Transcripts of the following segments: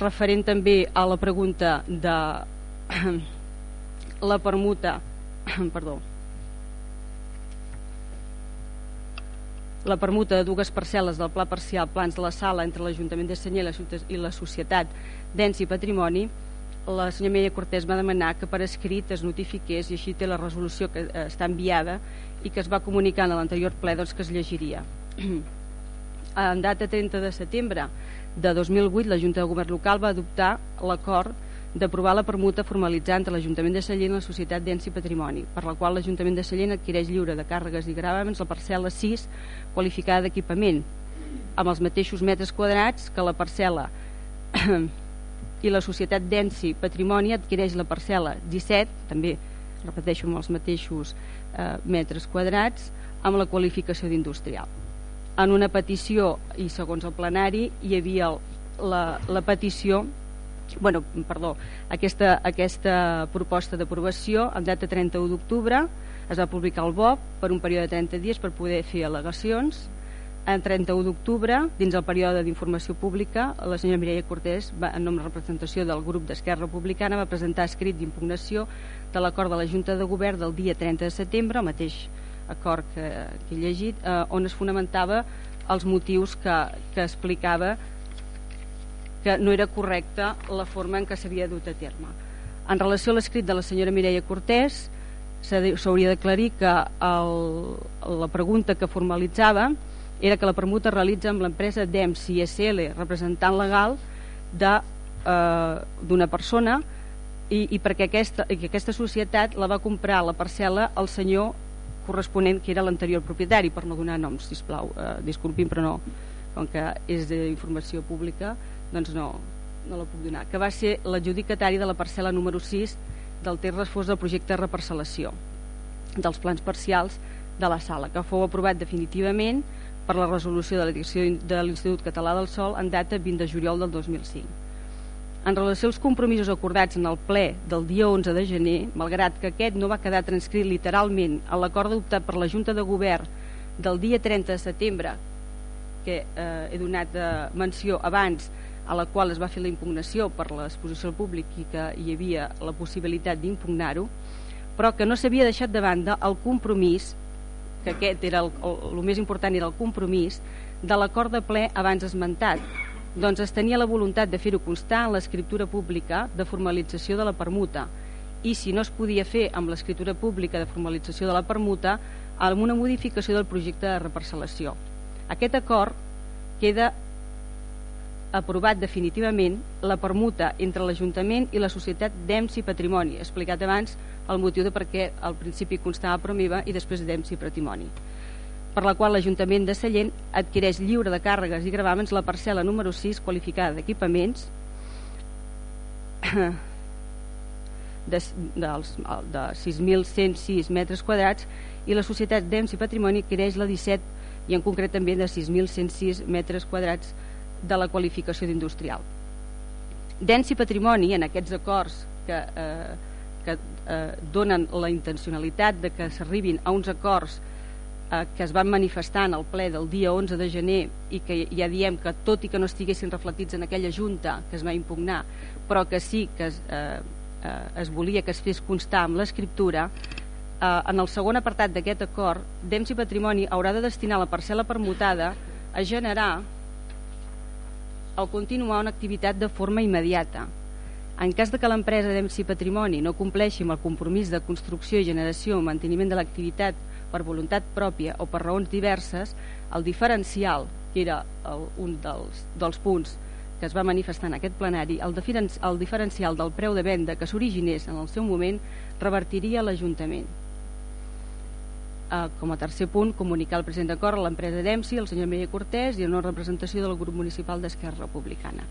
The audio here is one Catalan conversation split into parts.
referent també a la pregunta de la permuta perdó la permuta de dues parcel·les del pla parcial plans de la sala entre l'Ajuntament de Senyera i la Societat d'Ens i Patrimoni la senyora Mireia Cortés va demanar que per escrit es notifiqués i així té la resolució que eh, està enviada i que es va comunicar en l'anterior ple doncs, que es llegiria en data 30 de setembre de 2008 la Junta de Govern Local va adoptar l'acord d'aprovar la permuta formalitzant entre l'Ajuntament de Sallent i la Societat d'Ens i Patrimoni, per la qual l'Ajuntament de Sallent adquireix lliure de càrregues i gravàmens la parcel·la 6 qualificada d'equipament, amb els mateixos metres quadrats que la parcel·la i la Societat d'Ens i Patrimoni adquireix la parcel·la 17, també repeteixo amb els mateixos eh, metres quadrats, amb la qualificació d'industrial. En una petició, i segons el plenari, hi havia la, la petició bueno, perdó, aquesta, aquesta proposta d'aprovació en data 31 d'octubre es va publicar al BOP per un període de 30 dies per poder fer al·legacions. En 31 d'octubre, dins el període d'informació pública, la senyora Mireia Cortés, va, en nom de representació del grup d'Esquerra Republicana, va presentar escrit d'impugnació de l'acord de la Junta de Govern del dia 30 de setembre, el mateix acord que, que he llegit, eh, on es fonamentava els motius que, que explicava que no era correcta la forma en què s'havia dut a terme. En relació a l'escrit de la senyora Mireia Cortés, s'hauria d'aclarir que el, la pregunta que formalitzava era que la permuta realitza amb l'empresa DEMS ISL, representant legal d'una de, eh, persona i, i perquè aquesta, i que aquesta societat la va comprar la parcel·la al senyor corresponent que era l'anterior propietari per no donar noms, sisplau, eh, disculpin però no com que és d'informació pública doncs no, no la puc donar, que va ser l'adjudicatari de la parcel·la número 6 del ter refós del projecte de reparcel·lació dels plans parcials de la sala, que fou aprovat definitivament per la resolució de la direcció de l'Institut Català del Sol en data 20 de juliol del 2005. En relació als compromisos acordats en el ple del dia 11 de gener, malgrat que aquest no va quedar transcrit literalment a l'acord adoptat per la Junta de Govern del dia 30 de setembre, que eh, he donat de menció abans, a la qual es va fer la impugnació per l'exposició al públic i que hi havia la possibilitat d'impugnar-ho, però que no s'havia deixat de banda el compromís, que aquest era el, el, el més important era el compromís, de l'acord de ple abans esmentat. Doncs es tenia la voluntat de fer-ho constar en l'escriptura pública de formalització de la permuta i si no es podia fer amb l'escriptura pública de formalització de la permuta, amb una modificació del projecte de reparcel·lació. Aquest acord queda aprovat definitivament la permuta entre l'Ajuntament i la Societat d'EMS i Patrimoni, explicat abans el motiu de per què al principi constava Promiva i després d'EMS i Patrimoni per la qual l'Ajuntament de Sallent adquireix lliure de càrregues i gravàmens la parcel·la número 6 qualificada d'equipaments de, dels, de 6.106 metres quadrats i la Societat d'EMS i Patrimoni adquireix la 17 i en concret també de 6.106 metres quadrats de la qualificació d'industrial. D'ens i patrimoni, en aquests acords que, eh, que eh, donen la intencionalitat de que s'arribin a uns acords eh, que es van manifestar en el ple del dia 11 de gener i que ja diem que tot i que no estiguessin reflectits en aquella junta que es va impugnar, però que sí que es, eh, eh, es volia que es fes constar amb l'escriptura, eh, en el segon apartat d'aquest acord, d'EMS i Patrimoni haurà de destinar la parcel·la permutada a generar o continuar una activitat de forma immediata. En cas de que l'empresa d'EMSI Patrimoni no compleixi amb el compromís de construcció i generació o manteniment de l'activitat per voluntat pròpia o per raons diverses, el diferencial, que era el, un dels, dels punts que es va manifestar en aquest plenari, el, el diferencial del preu de venda que s'originés en el seu moment revertiria a l'Ajuntament eh, com a tercer punt, comunicar al president d'acord a l'empresa d'EMSI, el senyor Meia Cortés i en una representació del grup municipal d'Esquerra Republicana.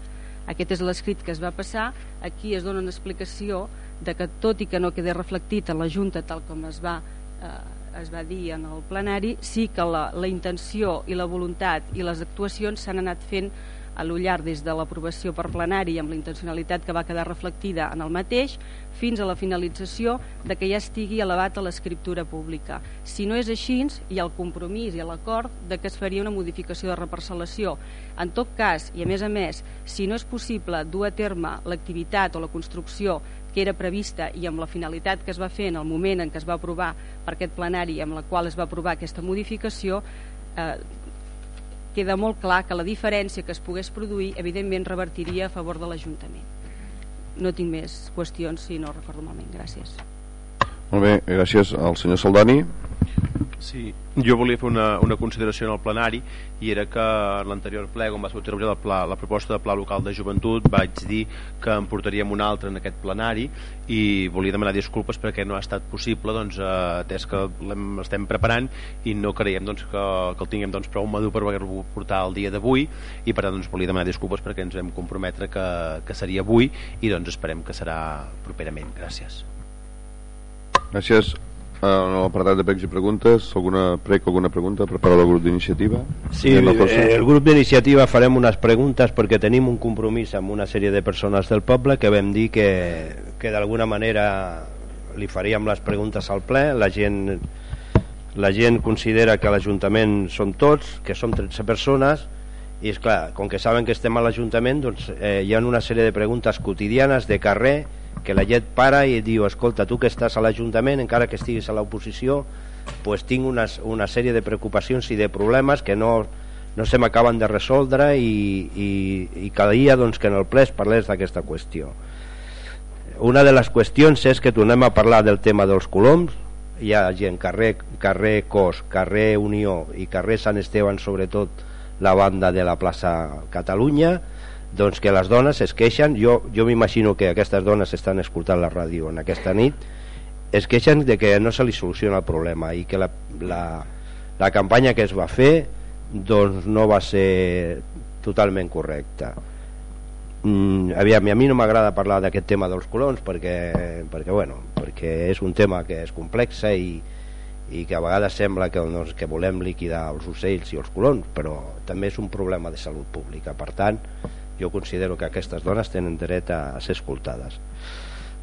Aquest és l'escrit que es va passar. Aquí es dona una explicació de que tot i que no quedi reflectit en la Junta tal com es va, eh, es va dir en el plenari, sí que la, la intenció i la voluntat i les actuacions s'han anat fent a l'ullar des de l'aprovació per plenari amb la intencionalitat que va quedar reflectida en el mateix fins a la finalització de que ja estigui elevat a l'escriptura pública. Si no és així, hi ha el compromís i l'acord de que es faria una modificació de reparcel·lació. En tot cas, i a més a més, si no és possible dur a terme l'activitat o la construcció que era prevista i amb la finalitat que es va fer en el moment en què es va aprovar per aquest plenari amb la qual es va aprovar aquesta modificació, eh, queda molt clar que la diferència que es pogués produir evidentment revertiria a favor de l'Ajuntament. No tinc més qüestions si no recordo malament. Gràcies. Molt bé, gràcies al senyor Saldani. Sí, jo volia fer una, una consideració en el plenari i era que en l'anterior ple, on va sortir el pla, la proposta de pla local de joventut, vaig dir que en portaríem un altre en aquest plenari i volia demanar disculpes perquè no ha estat possible doncs, eh, atès que l'estem preparant i no creiem doncs, que, que el tinguem doncs, prou madur per poder-lo portar el dia d'avui i per tant doncs, volia demanar disculpes perquè ens vam comprometre que, que seria avui i doncs esperem que serà properament. Gràcies. Gràcies. En l'apartat de pregs i preguntes, alguna prec o alguna pregunta per part del grup d'iniciativa? Sí, el grup d'iniciativa farem unes preguntes perquè tenim un compromís amb una sèrie de persones del poble que vam dir que, que d'alguna manera li faríem les preguntes al ple, la gent la gent considera que l'Ajuntament són tots, que som 13 persones i és clar, com que saben que estem a l'Ajuntament doncs eh, hi ha una sèrie de preguntes quotidianes de carrer que la gent para i diu escolta, tu que estàs a l'Ajuntament encara que estiguis a l'oposició pues tinc una, una sèrie de preocupacions i de problemes que no, no se m'acaben de resoldre i, i, i calia doncs, que en el ple es parlés d'aquesta qüestió. Una de les qüestions és que tornem a parlar del tema dels coloms. Hi ha gent, carrer, carrer Cos, carrer Unió i carrer Sant Esteban sobretot la banda de la plaça Catalunya doncs que les dones es queixen jo, jo m'imagino que aquestes dones estan escoltant la ràdio en aquesta nit es queixen de que no se li soluciona el problema i que la, la, la campanya que es va fer doncs no va ser totalment correcta. Mm, aviam, a mi no m'agrada parlar d'aquest tema dels colons perquè, perquè, bueno, perquè és un tema que és complex i, i que a vegades sembla que, doncs, que volem liquidar els ocells i els colons però també és un problema de salut pública. Per tant jo considero que aquestes dones tenen dret a, ser escoltades.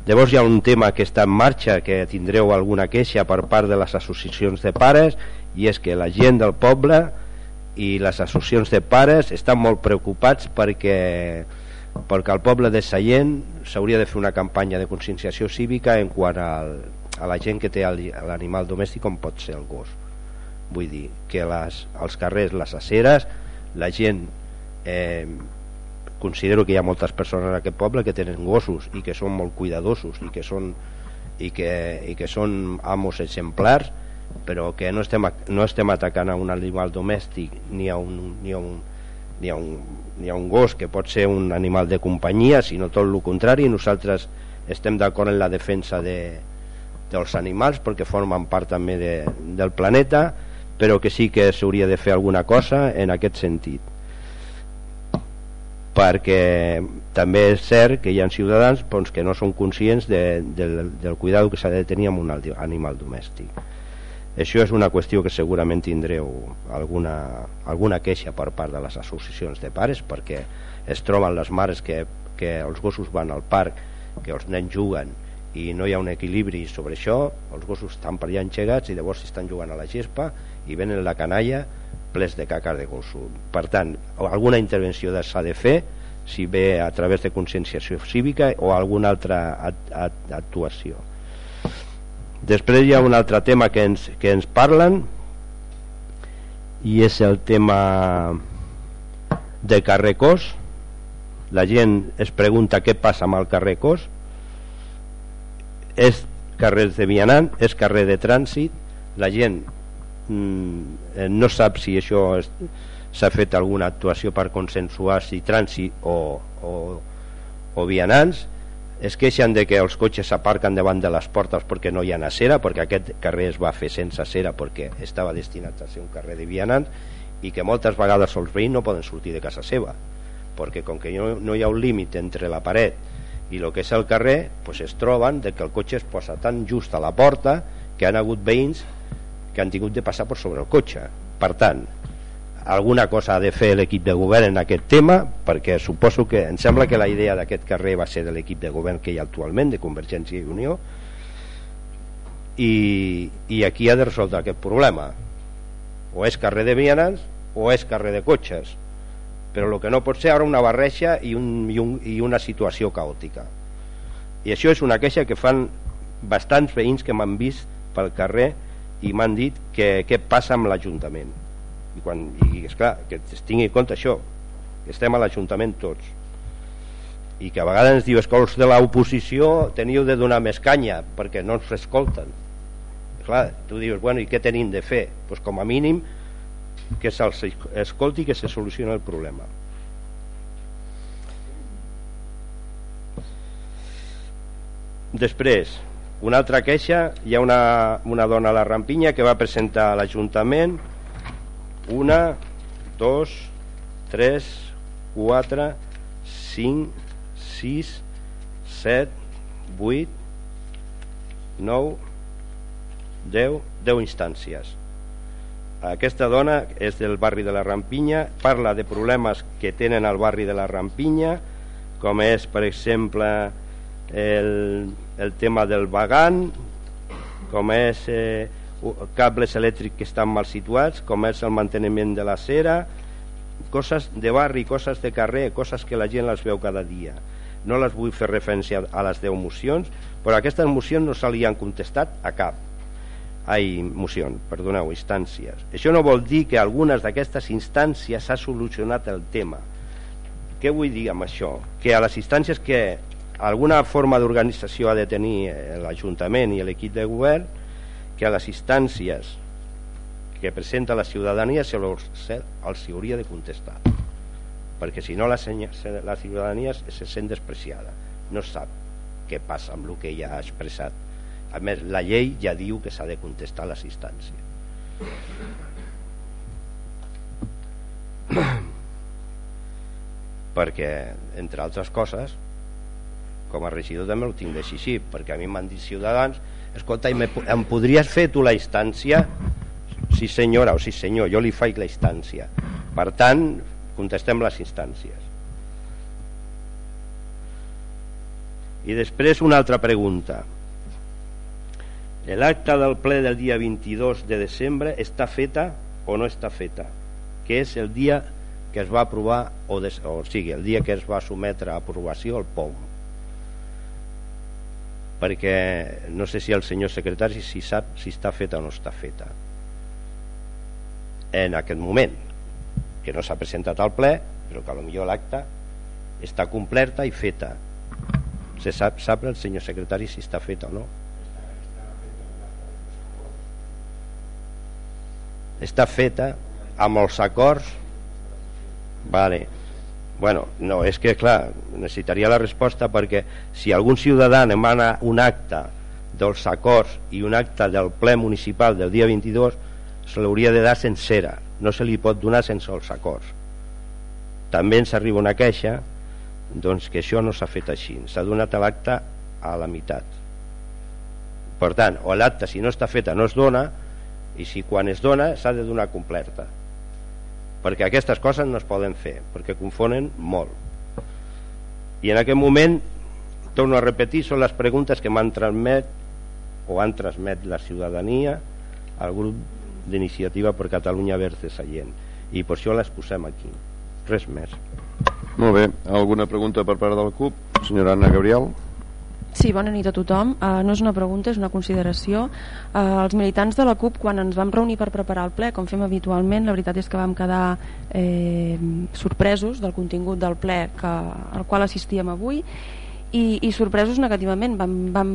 Llavors hi ha un tema que està en marxa que tindreu alguna queixa per part de les associacions de pares i és que la gent del poble i les associacions de pares estan molt preocupats perquè perquè al poble de Sallent s'hauria de fer una campanya de conscienciació cívica en quant al, a la gent que té l'animal domèstic com pot ser el gos. Vull dir que les, als carrers, les aceres la gent eh, considero que hi ha moltes persones en aquest poble que tenen gossos i que són molt cuidadosos i que són, i que, i que són amos exemplars però que no estem, no estem atacant a un animal domèstic ni a un, ni a un, ni a un, ni a un gos que pot ser un animal de companyia sinó tot el contrari. Nosaltres estem d'acord en la defensa de, dels animals perquè formen part també de, del planeta però que sí que s'hauria de fer alguna cosa en aquest sentit perquè també és cert que hi ha ciutadans doncs, que no són conscients de, del, del cuidado que s'ha de tenir amb un animal domèstic. Això és una qüestió que segurament tindreu alguna, alguna queixa per part de les associacions de pares perquè es troben les mares que, que els gossos van al parc que els nens juguen i no hi ha un equilibri sobre això els gossos estan per allà enxegats i llavors estan jugant a la gespa i venen la canalla plens de caca de consum. Per tant, alguna intervenció s'ha de fer, si ve a través de conscienciació cívica o alguna altra actuació. Després hi ha un altre tema que ens, que ens parlen i és el tema de carrer Cos. La gent es pregunta què passa amb el carrer Cos. És carrer de vianant, és carrer de trànsit, la gent Mm, eh, no sap si això s'ha fet alguna actuació per consensuar si trànsit o, o, o vianants es queixen de que els cotxes s'aparquen davant de les portes perquè no hi ha acera perquè aquest carrer es va fer sense acera perquè estava destinat a ser un carrer de vianants i que moltes vegades els veïns no poden sortir de casa seva perquè com que no, no hi ha un límit entre la paret i el que és el carrer pues es troben de que el cotxe es posa tan just a la porta que han hagut veïns que han tingut de passar per sobre el cotxe. Per tant alguna cosa ha de fer l'equip de govern en aquest tema perquè suposo que em sembla que la idea d'aquest carrer va ser de l'equip de govern que hi ha actualment de Convergència i Unió i, i aquí ha de resoldre aquest problema. O és carrer de vianants o és carrer de cotxes. Però el que no pot ser ara una barreja i, un, i, un, i una situació caòtica. I això és una queixa que fan bastants veïns que m'han vist pel carrer i m'han dit que què passa amb l'Ajuntament. I, quan, i és clar, que es tingui en compte això que estem a l'Ajuntament tots. I que a vegades ens diu escols de l'oposició teniu de donar més canya perquè no ens escolten. Clar, tu dius, bueno, i què tenim de fer? Pues com a mínim que se'ls escolti i que se solucioni el problema. Després una altra queixa hi ha una, una dona a la Rampinya que va presentar a l'Ajuntament una, dos, tres, quatre, cinc, sis, set, vuit, nou, deu, deu instàncies. Aquesta dona és del barri de la Rampinya, parla de problemes que tenen al barri de la Rampinya, com és, per exemple, el, el tema del vagant, com és eh, cables elèctrics que estan mal situats, com és el manteniment de la cera, coses de barri, coses de carrer, coses que la gent les veu cada dia. No les vull fer referència a les 10 mocions, però aquestes mocions no se li han contestat a cap. Ai, mocions, perdoneu, instàncies. Això no vol dir que algunes d'aquestes instàncies s'ha solucionat el tema. Què vull dir amb això? Que a les instàncies que alguna forma d'organització ha de tenir l'Ajuntament i l'equip de govern, que a les instàncies que presenta la ciutadania se els, hauria de contestar. Perquè si no la, la ciutadania se sent despreciada. No sap què passa amb el que ella ha expressat. A més la llei ja diu que s'ha de contestar a l'assistència perquè entre altres coses com a regidor també ho tinc així perquè a mi m'han dit ciutadans escolta, em podries fer tu la instància? Sí senyora o sí senyor, jo li faig la instància. Per tant, contestem les instàncies. I després una altra pregunta. L'acte del ple del dia 22 de desembre està feta o no està feta? Que és el dia que es va aprovar o, des, o sigui, el dia que es va sometre a aprovació el POM perquè no sé si el senyor secretari si sap si està feta o no està feta. En aquest moment que no s'ha presentat al ple però que potser l'acte està completa i feta. Se sap, sap el senyor secretari si està feta o no? Està feta amb els acords. Vale bueno, no, és que clar necessitaria la resposta perquè si algun ciutadà emana un acte dels acords i un acte del ple municipal del dia 22 se l'hauria de dar sencera. No se li pot donar sense els acords. També ens arriba una queixa doncs que això no s'ha fet així. S'ha donat l'acte a la meitat. Per tant, o l'acte si no està feta no es dona i si quan es dona s'ha de donar completa perquè aquestes coses no es poden fer perquè confonen molt. I en aquest moment torno a repetir són les preguntes que m'han transmet o han transmet la ciutadania al grup d'iniciativa per Catalunya Verds de Sallent i per això les posem aquí. Res més. Molt bé, alguna pregunta per part del CUP senyora Anna Gabriel Sí, bona nit a tothom. Uh, no és una pregunta, és una consideració. Uh, els militants de la CUP, quan ens vam reunir per preparar el ple, com fem habitualment, la veritat és que vam quedar eh, sorpresos del contingut del ple que, al qual assistíem avui i, i sorpresos negativament vam, vam,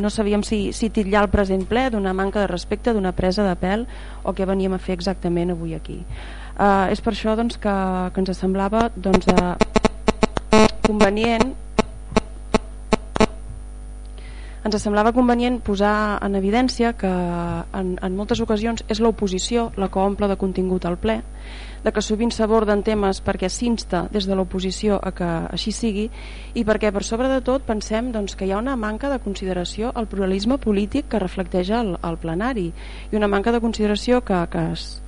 no sabíem si, si titllar el present ple d'una manca de respecte, d'una presa de pèl o què veníem a fer exactament avui aquí uh, és per això doncs, que, que ens semblava doncs, uh, convenient ens semblava convenient posar en evidència que en, en moltes ocasions és l'oposició la que omple de contingut al ple de que sovint s'aborden temes perquè s'insta des de l'oposició a que així sigui i perquè per sobre de tot pensem doncs, que hi ha una manca de consideració al pluralisme polític que reflecteix el, el plenari i una manca de consideració que, que es,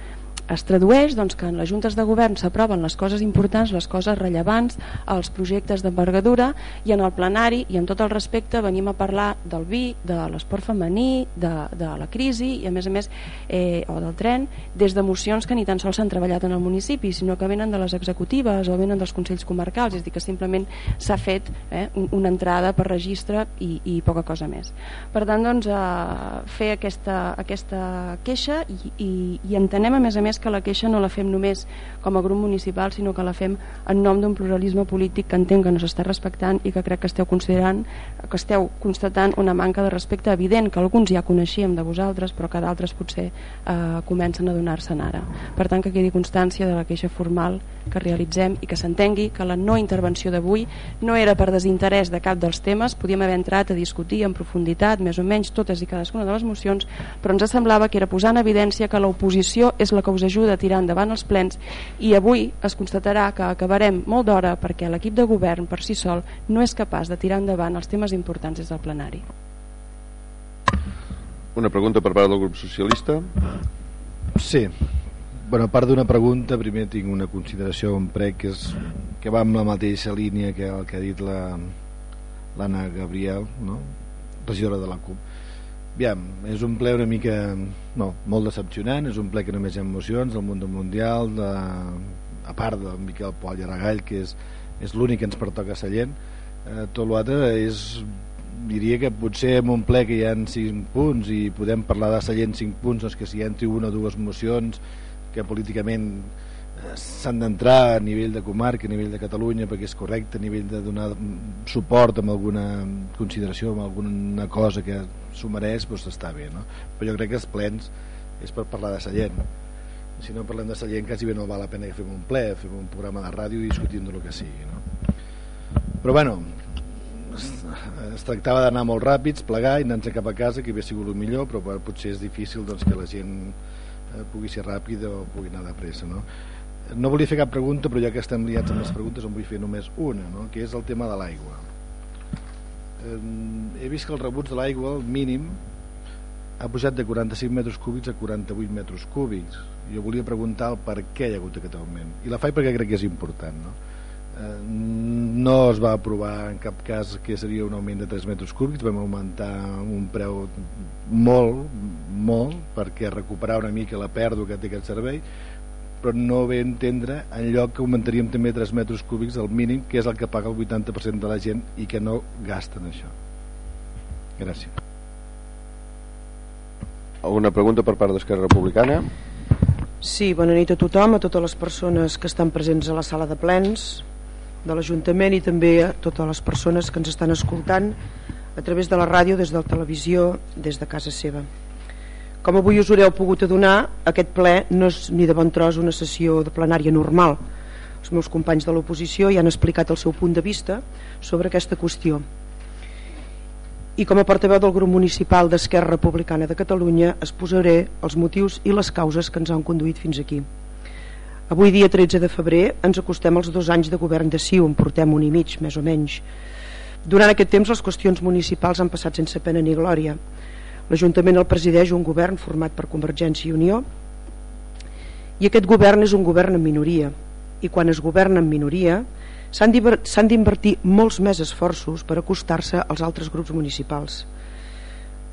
es tradueix doncs, que en les juntes de govern s'aproven les coses importants, les coses rellevants, els projectes d'envergadura i en el plenari i amb tot el respecte venim a parlar del vi, de l'esport femení, de, de la crisi i a més a més eh, o del tren des de mocions que ni tan sols s'han treballat en el municipi sinó que venen de les executives o venen dels consells comarcals, és dir que simplement s'ha fet eh, una entrada per registre i, i poca cosa més. Per tant, doncs, eh, fer aquesta, aquesta queixa i, i, i entenem a més a més més que la queixa no la fem només com a grup municipal, sinó que la fem en nom d'un pluralisme polític que entenc que no s'està respectant i que crec que esteu considerant que esteu constatant una manca de respecte evident, que alguns ja coneixíem de vosaltres, però que d'altres potser eh, comencen a donar-se'n ara. Per tant, que quedi constància de la queixa formal que realitzem i que s'entengui que la no intervenció d'avui no era per desinterès de cap dels temes, podíem haver entrat a discutir en profunditat, més o menys totes i cadascuna de les mocions, però ens semblava que era posar en evidència que l'oposició és la que ajuda a tirar endavant els plens i avui es constatarà que acabarem molt d'hora perquè l'equip de govern per si sol no és capaç de tirar endavant els temes importants des del plenari. Una pregunta per part del grup socialista. Sí. Bueno, a part d'una pregunta, primer tinc una consideració en prec que, és, que va amb la mateixa línia que el que ha dit l'Anna Gabriel, no? regidora de la CUP Aviam, és un ple una mica no, molt decepcionant, és un ple que només hi ha emocions del món mundial de, a part del Miquel Pol i Aragall que és, és l'únic que ens pertoca a Sallent eh, tot l'altre és diria que potser en un ple que hi ha 5 punts i podem parlar de Sallent 5 punts doncs que si hi entri una o dues mocions que políticament s'han d'entrar a nivell de comarca, a nivell de Catalunya perquè és correcte, a nivell de donar suport amb alguna consideració amb alguna cosa que s'ho mereix doncs està bé, no? però jo crec que els plens és per parlar de Sallent si no parlem de Sallent quasi bé no val la pena que fem un ple, fem un programa de ràdio i discutint del que sigui no? però bueno es, es tractava d'anar molt ràpids, plegar i anar-nos cap a casa que havia sigut el millor però potser és difícil doncs, que la gent eh, pugui ser ràpida o pugui anar de pressa no? No volia fer cap pregunta però ja que estem liats amb les preguntes en vull fer només una no? que és el tema de l'aigua. He vist que el rebuig de l'aigua el mínim ha pujat de 45 metres cúbics a 48 metres cúbics. Jo volia preguntar el per què hi ha hagut aquest augment. I la faig perquè crec que és important no? No es va aprovar en cap cas que seria un augment de 3 metres cúbics. Vam augmentar un preu molt, molt perquè recuperar una mica la pèrdua que té aquest servei però no ve entendre en lloc que augmentaríem també 3 metres cúbics al mínim, que és el que paga el 80% de la gent i que no gasten això. Gràcies. Alguna pregunta per part d'Esquerra Republicana? Sí, bona nit a tothom, a totes les persones que estan presents a la sala de plens de l'Ajuntament i també a totes les persones que ens estan escoltant a través de la ràdio, des de la televisió, des de casa seva. Com avui us haureu pogut adonar, aquest ple no és ni de bon tros una sessió de plenària normal. Els meus companys de l'oposició ja han explicat el seu punt de vista sobre aquesta qüestió. I com a portaveu del grup municipal d'Esquerra Republicana de Catalunya es posaré els motius i les causes que ens han conduït fins aquí. Avui dia 13 de febrer ens acostem als dos anys de govern de CiU, en portem un i mig, més o menys. Durant aquest temps les qüestions municipals han passat sense pena ni glòria L'Ajuntament el presideix un govern format per Convergència i Unió i aquest govern és un govern en minoria i quan es governa en minoria s'han d'invertir molts més esforços per acostar-se als altres grups municipals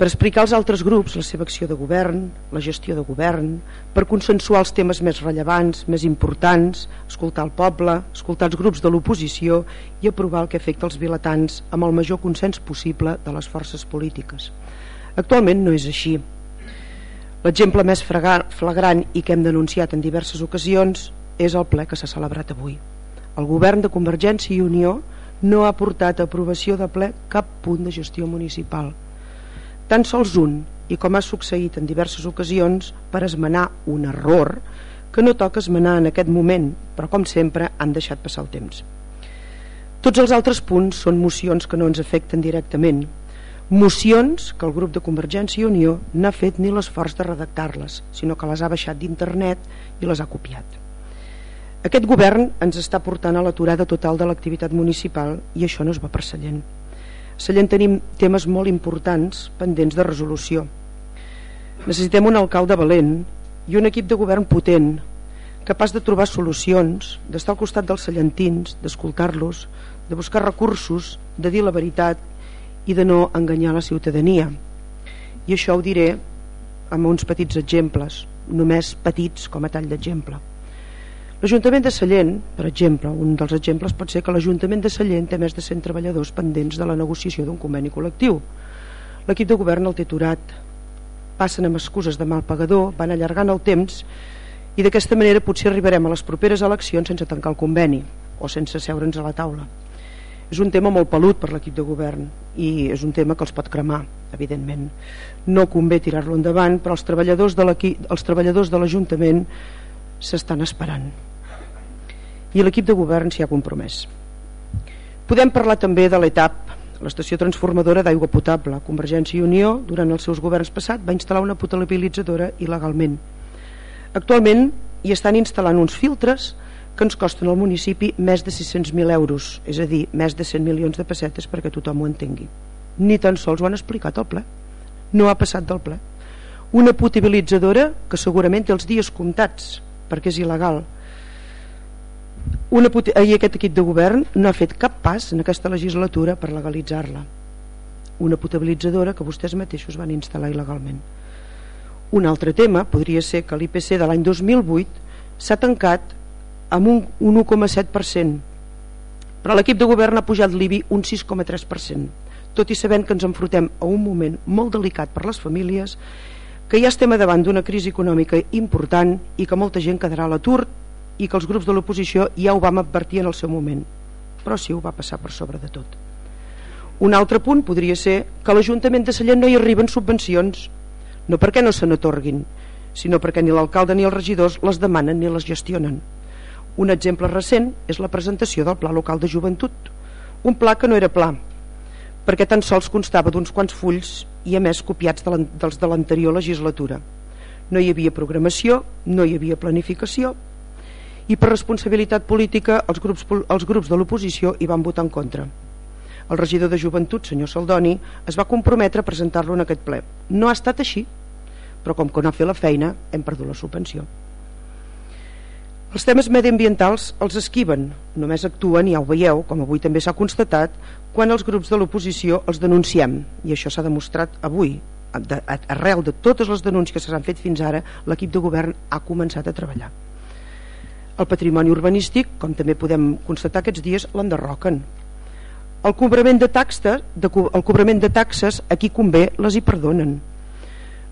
per explicar als altres grups la seva acció de govern, la gestió de govern, per consensuar els temes més rellevants, més importants, escoltar el poble, escoltar els grups de l'oposició i aprovar el que afecta els vilatans amb el major consens possible de les forces polítiques. Actualment no és així. L'exemple més flagrant i que hem denunciat en diverses ocasions és el ple que s'ha celebrat avui. El govern de Convergència i Unió no ha portat a aprovació de ple cap punt de gestió municipal. Tan sols un, i com ha succeït en diverses ocasions, per esmenar un error que no toca esmenar en aquest moment, però com sempre han deixat passar el temps. Tots els altres punts són mocions que no ens afecten directament, mocions que el grup de Convergència i Unió n'ha fet ni l'esforç de redactar-les, sinó que les ha baixat d'internet i les ha copiat. Aquest govern ens està portant a l'aturada total de l'activitat municipal i això no es va per Sallent. A Sallent tenim temes molt importants pendents de resolució. Necessitem un alcalde valent i un equip de govern potent, capaç de trobar solucions, d'estar al costat dels cellentins, d'escoltar-los, de buscar recursos, de dir la veritat i de no enganyar la ciutadania. I això ho diré amb uns petits exemples, només petits com a tall d'exemple. L'Ajuntament de Sallent, per exemple, un dels exemples pot ser que l'Ajuntament de Sallent té més de 100 treballadors pendents de la negociació d'un conveni col·lectiu. L'equip de govern el té aturat, passen amb excuses de mal pagador, van allargant el temps i d'aquesta manera potser arribarem a les properes eleccions sense tancar el conveni o sense seure'ns a la taula. És un tema molt pelut per l'equip de govern i és un tema que els pot cremar, evidentment. No convé tirar-lo endavant, però els treballadors de els treballadors de l'Ajuntament s'estan esperant. I l'equip de govern s'hi ha compromès. Podem parlar també de l'ETAP, l'estació transformadora d'aigua potable. Convergència i Unió, durant els seus governs passats, va instal·lar una potabilitzadora il·legalment. Actualment hi estan instal·lant uns filtres que ens costen al municipi més de 600.000 euros, és a dir, més de 100 milions de pessetes perquè tothom ho entengui. Ni tan sols ho han explicat al ple. No ha passat del ple. Una potabilitzadora que segurament té els dies comptats, perquè és il·legal. Una I aquest equip de govern no ha fet cap pas en aquesta legislatura per legalitzar-la. Una potabilitzadora que vostès mateixos van instal·lar il·legalment. Un altre tema podria ser que l'IPC de l'any 2008 s'ha tancat amb un, un 1,7%, però l'equip de govern ha pujat l'IBI un 6,3%, tot i sabent que ens enfrontem a un moment molt delicat per les famílies, que ja estem davant d'una crisi econòmica important i que molta gent quedarà a l'atur i que els grups de l'oposició ja ho vam advertir en el seu moment, però sí ho va passar per sobre de tot. Un altre punt podria ser que l'Ajuntament de Sallent no hi arriben subvencions, no perquè no se n'atorguin, sinó perquè ni l'alcalde ni els regidors les demanen ni les gestionen un exemple recent és la presentació del Pla Local de Joventut, un pla que no era pla, perquè tan sols constava d'uns quants fulls i a més copiats de dels de l'anterior legislatura. No hi havia programació, no hi havia planificació i per responsabilitat política els grups, els grups de l'oposició hi van votar en contra. El regidor de Joventut, senyor Saldoni, es va comprometre a presentar-lo en aquest ple. No ha estat així, però com que no ha fet la feina hem perdut la subvenció. Els temes mediambientals els esquiven, només actuen, ja ho veieu, com avui també s'ha constatat, quan els grups de l'oposició els denunciem, i això s'ha demostrat avui. Arrel de totes les denúncies que s'han fet fins ara, l'equip de govern ha començat a treballar. El patrimoni urbanístic, com també podem constatar aquests dies, l'enderroquen. El cobrament de, de, el cobrament de taxes, aquí convé, les hi perdonen.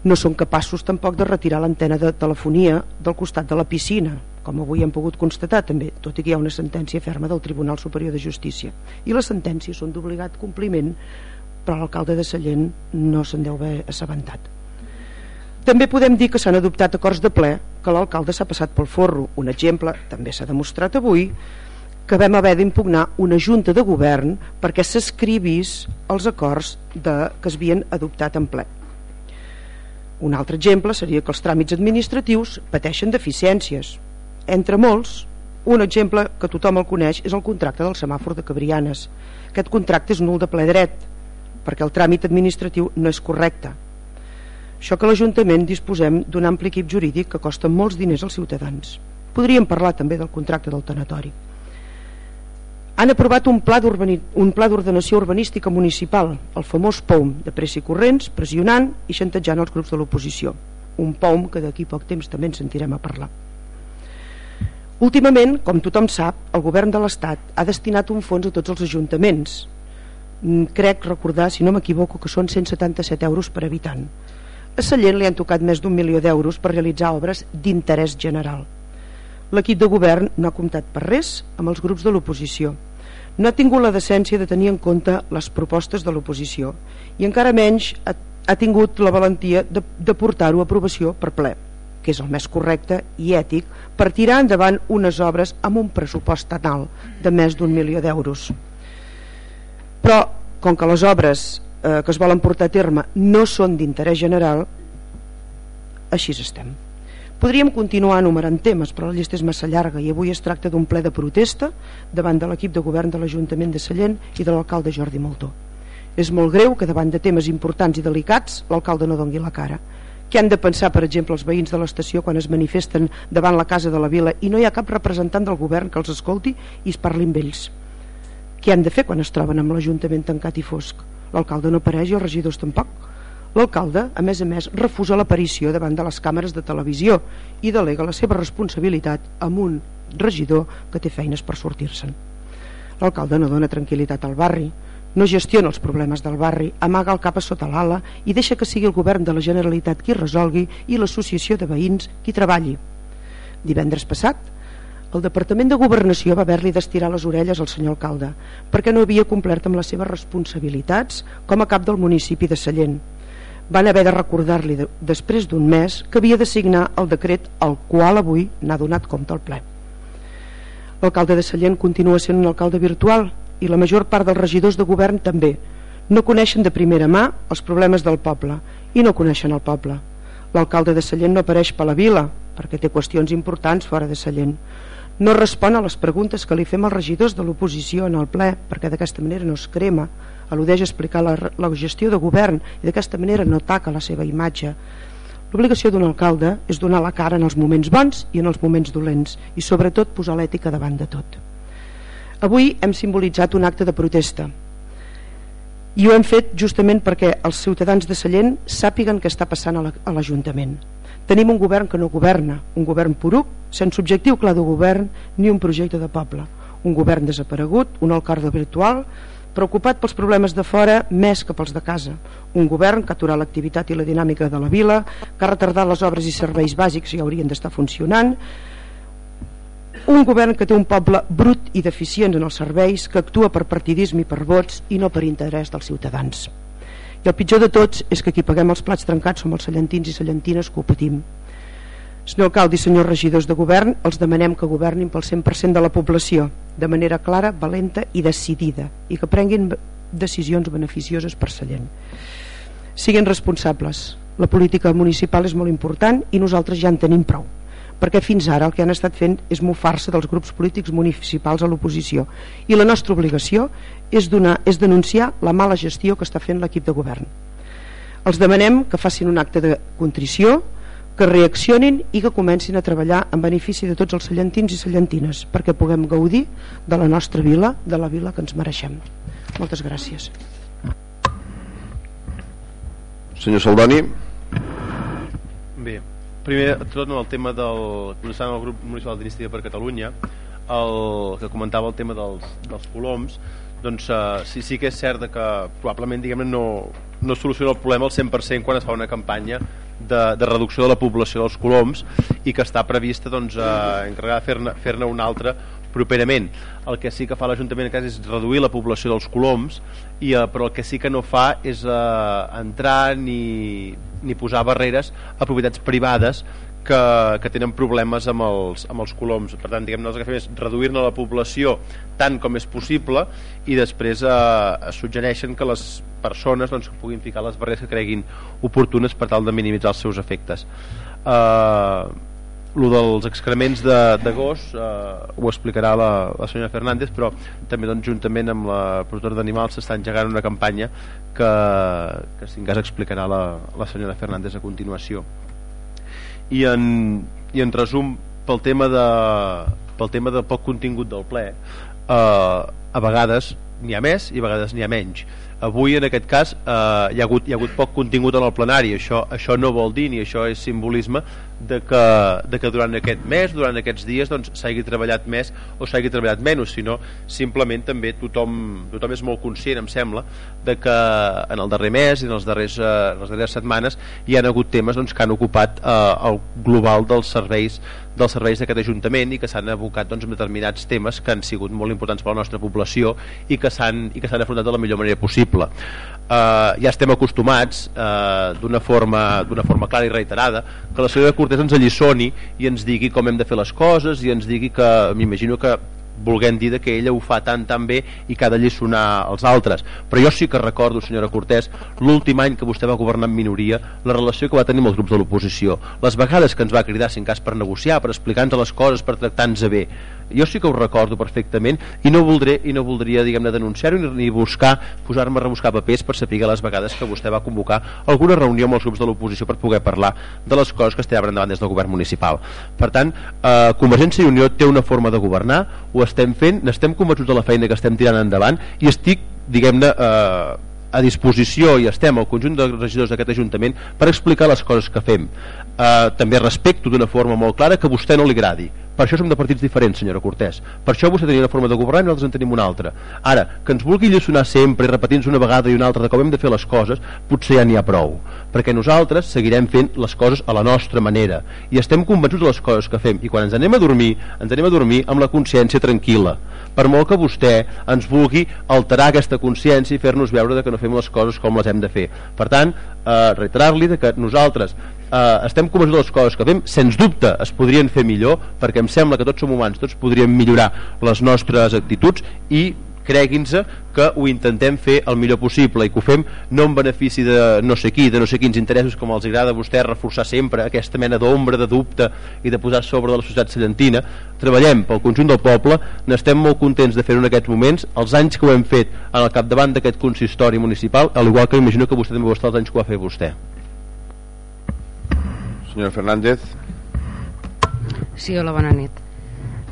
No són capaços tampoc de retirar l'antena de telefonia del costat de la piscina, com avui hem pogut constatar també, tot i que hi ha una sentència ferma del Tribunal Superior de Justícia. I les sentències són d'obligat compliment, però l'alcalde de Sallent no se'n deu haver assabentat. També podem dir que s'han adoptat acords de ple que l'alcalde s'ha passat pel forro. Un exemple, també s'ha demostrat avui, que vam haver d'impugnar una junta de govern perquè s'escrivís els acords de, que es havien adoptat en ple. Un altre exemple seria que els tràmits administratius pateixen deficiències, entre molts, un exemple que tothom el coneix és el contracte del semàfor de Cabrianes. Aquest contracte és nul de ple dret, perquè el tràmit administratiu no és correcte. Això que l'Ajuntament disposem d'un ampli equip jurídic que costa molts diners als ciutadans. Podríem parlar també del contracte del tanatori. Han aprovat un pla d'ordenació urbanística municipal, el famós POUM, de pressa i corrents, pressionant i xantatjant els grups de l'oposició. Un POUM que d'aquí poc temps també en sentirem a parlar. Últimament, com tothom sap, el govern de l'Estat ha destinat un fons a tots els ajuntaments. Mm, crec recordar, si no m'equivoco, que són 177 euros per habitant. A Sallent li han tocat més d'un milió d'euros per realitzar obres d'interès general. L'equip de govern no ha comptat per res amb els grups de l'oposició. No ha tingut la decència de tenir en compte les propostes de l'oposició i encara menys ha, tingut la valentia de, de portar-ho a aprovació per ple que és el més correcte i ètic, per tirar endavant unes obres amb un pressupost total de més d'un milió d'euros. Però, com que les obres eh, que es volen portar a terme no són d'interès general, així estem. Podríem continuar enumerant temes, però la llista és massa llarga i avui es tracta d'un ple de protesta davant de l'equip de govern de l'Ajuntament de Sallent i de l'alcalde Jordi Moltó. És molt greu que davant de temes importants i delicats l'alcalde no dongui la cara Què han de pensar, per exemple, els veïns de l'estació quan es manifesten davant la casa de la vila i no hi ha cap representant del govern que els escolti i es parli amb ells? Què han de fer quan es troben amb l'Ajuntament tancat i fosc? L'alcalde no apareix i els regidors tampoc. L'alcalde, a més a més, refusa l'aparició davant de les càmeres de televisió i delega la seva responsabilitat amb un regidor que té feines per sortir-se'n. L'alcalde no dona tranquil·litat al barri, no gestiona els problemes del barri, amaga el cap a sota l'ala i deixa que sigui el govern de la Generalitat qui resolgui i l'associació de veïns qui treballi. Divendres passat, el Departament de Governació va haver-li d'estirar les orelles al senyor alcalde perquè no havia complert amb les seves responsabilitats com a cap del municipi de Sallent van haver de recordar-li de, després d'un mes que havia de signar el decret al qual avui n'ha donat compte al ple. L'alcalde de Sallent continua sent un alcalde virtual i la major part dels regidors de govern també. No coneixen de primera mà els problemes del poble i no coneixen el poble. L'alcalde de Sallent no apareix per la vila perquè té qüestions importants fora de Sallent. No respon a les preguntes que li fem als regidors de l'oposició en el ple perquè d'aquesta manera no es crema al·ludeix a explicar la, la gestió de govern i d'aquesta manera no ataca la seva imatge. L'obligació d'un alcalde és donar la cara en els moments bons i en els moments dolents i sobretot posar l'ètica davant de tot. Avui hem simbolitzat un acte de protesta i ho hem fet justament perquè els ciutadans de Sallent sàpiguen què està passant a l'Ajuntament. Tenim un govern que no governa, un govern poruc, sense objectiu clar de govern ni un projecte de poble. Un govern desaparegut, un alcalde virtual, preocupat pels problemes de fora més que pels de casa. Un govern que ha aturat l'activitat i la dinàmica de la vila, que ha retardat les obres i serveis bàsics i haurien d'estar funcionant, un govern que té un poble brut i deficient en els serveis, que actua per partidisme i per vots i no per interès dels ciutadans. I el pitjor de tots és que qui paguem els plats trencats som els cellentins i cellentines que ho patim. Senyor alcalde i senyors regidors de govern, els demanem que governin pel 100% de la població, de manera clara, valenta i decidida, i que prenguin decisions beneficioses per Sallent. Siguin responsables. La política municipal és molt important i nosaltres ja en tenim prou perquè fins ara el que han estat fent és mofar-se dels grups polítics municipals a l'oposició i la nostra obligació és, donar, és denunciar la mala gestió que està fent l'equip de govern. Els demanem que facin un acte de contrició, que reaccionin i que comencin a treballar en benefici de tots els cellentins i cellentines perquè puguem gaudir de la nostra vila, de la vila que ens mereixem. Moltes gràcies. Senyor Saldani. Primer tot el tema del començant el grup municipal d'iniciativa per Catalunya el que comentava el tema dels, dels coloms doncs uh, sí, sí que és cert que probablement diguem no, no soluciona el problema al 100% quan es fa una campanya de, de reducció de la població dels coloms i que està prevista doncs, eh, encarregar fer-ne fer, -ne, una altra properament. El que sí que fa l'Ajuntament és reduir la població dels coloms, i, eh, però el que sí que no fa és eh, entrar ni, ni posar barreres a propietats privades que, que tenen problemes amb els, amb els coloms. Per tant, diguem, el que fem és reduir-ne la població tant com és possible i després eh, suggereixen que les persones doncs, puguin ficar les barreres que creguin oportunes per tal de minimitzar els seus efectes. Eh, el dels excrements de, de gos eh, ho explicarà la, la senyora Fernández però també doncs, juntament amb la productora d'animals s'està engegant una campanya que, que si en cas explicarà la, la senyora Fernández a continuació. I en, i en resum pel tema de pel tema de poc contingut del ple eh, a vegades n'hi ha més i a vegades n'hi ha menys avui en aquest cas eh, hi, ha hagut, hi ha hagut poc contingut en el plenari. Això, això no vol dir ni això és simbolisme de que, de que durant aquest mes durant aquests dies doncs, treballat més o s'hagi treballat menys sinó simplement també tothom, tothom és molt conscient em sembla de que en el darrer mes i en, els darrers, eh, les darreres setmanes hi han hagut temes doncs, que han ocupat eh, el global dels serveis dels serveis d'aquest Ajuntament i que s'han abocat doncs, en determinats temes que han sigut molt importants per a la nostra població i que s'han afrontat de la millor manera possible. Uh, ja estem acostumats uh, d'una forma, forma clara i reiterada que la senyora Cortés ens alliçoni i ens digui com hem de fer les coses i ens digui que m'imagino que volguem dir que ella ho fa tan tan bé i que ha de els altres. Però jo sí que recordo, senyora Cortés l'últim any que vostè va governar en minoria la relació que va tenir amb els grups de l'oposició. Les vegades que ens va cridar, si en cas per negociar per explicar-nos les coses, per tractar-nos bé jo sí que ho recordo perfectament i no voldré i no voldria diguem-ne denunciar-ho ni, ni buscar, posar-me a rebuscar papers per saber les vegades que vostè va convocar alguna reunió amb els grups de l'oposició per poder parlar de les coses que estaven endavant des del govern municipal. Per tant, eh, Convergència i Unió té una forma de governar, ho estem fent n'estem convençuts de la feina que estem tirant endavant i estic, diguem-ne eh, a disposició i estem al conjunt de regidors d'aquest Ajuntament per explicar les coses que fem. Eh, també respecto d'una forma molt clara que a vostè no li agradi per això som de partits diferents, senyora Cortés. Per això vostè tenia una forma de governar i nosaltres en tenim una altra. Ara, que ens vulgui lliçonar sempre i repetir-nos una vegada i una altra de com hem de fer les coses, potser ja n'hi ha prou. Perquè nosaltres seguirem fent les coses a la nostra manera i estem convençuts de les coses que fem. I quan ens anem a dormir, ens anem a dormir amb la consciència tranquil·la. Per molt que vostè ens vulgui alterar aquesta consciència i fer-nos veure que no fem les coses com les hem de fer. Per tant, eh, reiterar-li que nosaltres eh, estem convençuts de les coses que fem, sens dubte es podrien fer millor, perquè em sembla que tots som humans, tots podríem millorar les nostres actituds i creguin-se que ho intentem fer el millor possible i que ho fem no en benefici de no sé qui, de no sé quins interessos com els agrada a vostè reforçar sempre aquesta mena d'ombra, de dubte i de posar sobre de la societat salentina treballem pel conjunt del poble n'estem molt contents de fer-ho en aquests moments. Els anys que ho hem fet en el capdavant d'aquest consistori municipal, al igual que imagino que vostè també ho està els anys que ho va fer vostè Senyora Fernández. Sí, hola, bona nit.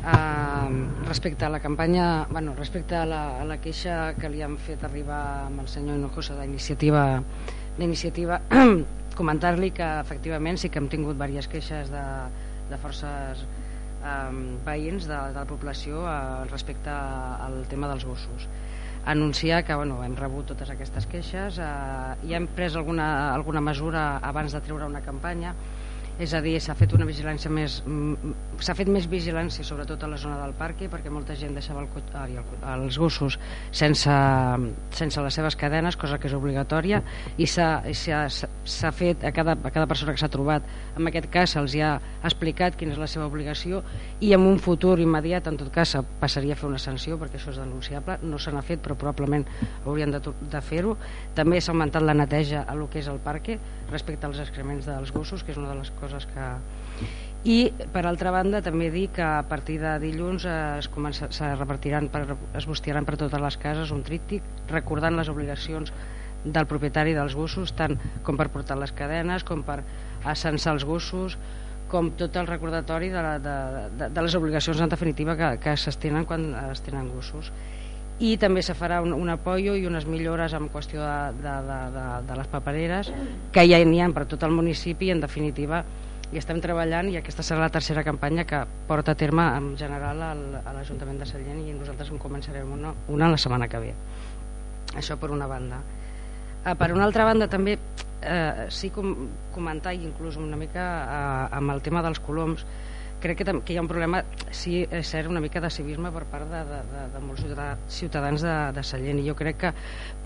Uh, respecte a la campanya, bueno, respecte a la, a la queixa que li han fet arribar amb el senyor Hinojosa d'iniciativa d'iniciativa, comentar-li que efectivament sí que hem tingut diverses queixes de, de forces um, veïns de, de la població uh, respecte al tema dels gossos anunciar que bueno, hem rebut totes aquestes queixes eh, i hem pres alguna, alguna mesura abans de treure una campanya és a dir, s'ha fet una vigilància més mm, s'ha fet més vigilància sobretot a la zona del parc perquè molta gent deixava el, ai, el, els gossos sense, sense les seves cadenes, cosa que és obligatòria i s'ha fet a cada, a cada persona que s'ha trobat. En aquest cas se'ls ha explicat quina és la seva obligació i en un futur immediat en tot cas passaria a fer una sanció perquè això és denunciable, no se n'ha fet però probablement haurien de, de fer-ho. També s'ha augmentat la neteja a lo que és el parc respecte als excrements dels gossos que és una de les coses que i per altra banda també dir que a partir de dilluns es, comença, repartiran per, es bustiaran per totes les cases un tríptic recordant les obligacions del propietari dels gossos tant com per portar les cadenes com per ascensar els gossos com tot el recordatori de, la, de, de, de les obligacions en definitiva que, que s'estenen quan es tenen gossos. I també se farà un, un apoyo i unes millores en qüestió de, de, de, de, de les papereres que ja n'hi ha per tot el municipi i en definitiva i estem treballant i aquesta serà la tercera campanya que porta a terme en general al, a l'Ajuntament de Sallent i nosaltres en començarem una, una la setmana que ve. Això per una banda. Eh, per una altra banda també eh, sí com, comentar inclús una mica eh, amb el tema dels coloms crec que, que hi ha un problema sí, és cert, una mica de civisme per part de, de, de, de molts ciutadans de, de Sallent. I jo crec que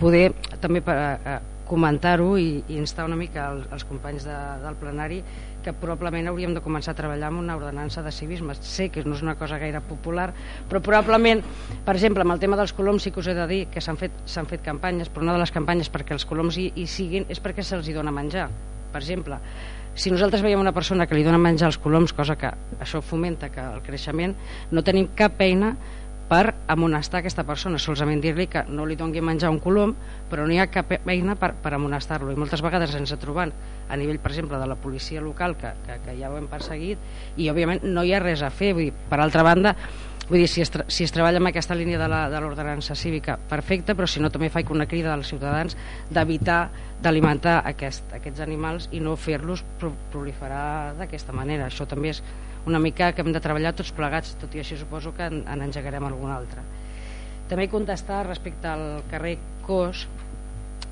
poder també per, eh, comentar-ho i, i instar una mica els, els companys de, del plenari que probablement hauríem de començar a treballar amb una ordenança de civisme. Sé que no és una cosa gaire popular, però probablement, per exemple, amb el tema dels coloms sí que us he de dir que s'han fet, fet campanyes, però una de les campanyes perquè els coloms hi, hi siguin és perquè se'ls dona menjar. Per exemple, si nosaltres veiem una persona que li dona menjar als coloms, cosa que això fomenta que el creixement, no tenim cap eina per amonestar aquesta persona, solament dir-li que no li doni menjar un colom, però no hi ha cap eina per, per amonestar-lo. I moltes vegades ens trobant a nivell, per exemple, de la policia local, que, que, que ja ho hem perseguit, i òbviament no hi ha res a fer. Vull dir, per altra banda, vull dir, si es, si es treballa amb aquesta línia de l'ordenança cívica, perfecte, però si no també faig una crida als ciutadans d'evitar d'alimentar aquest, aquests animals i no fer-los proliferar d'aquesta manera. Això també és una mica que hem de treballar tots plegats, tot i així suposo que en, en engegarem algun altre. També contestar respecte al carrer Cos,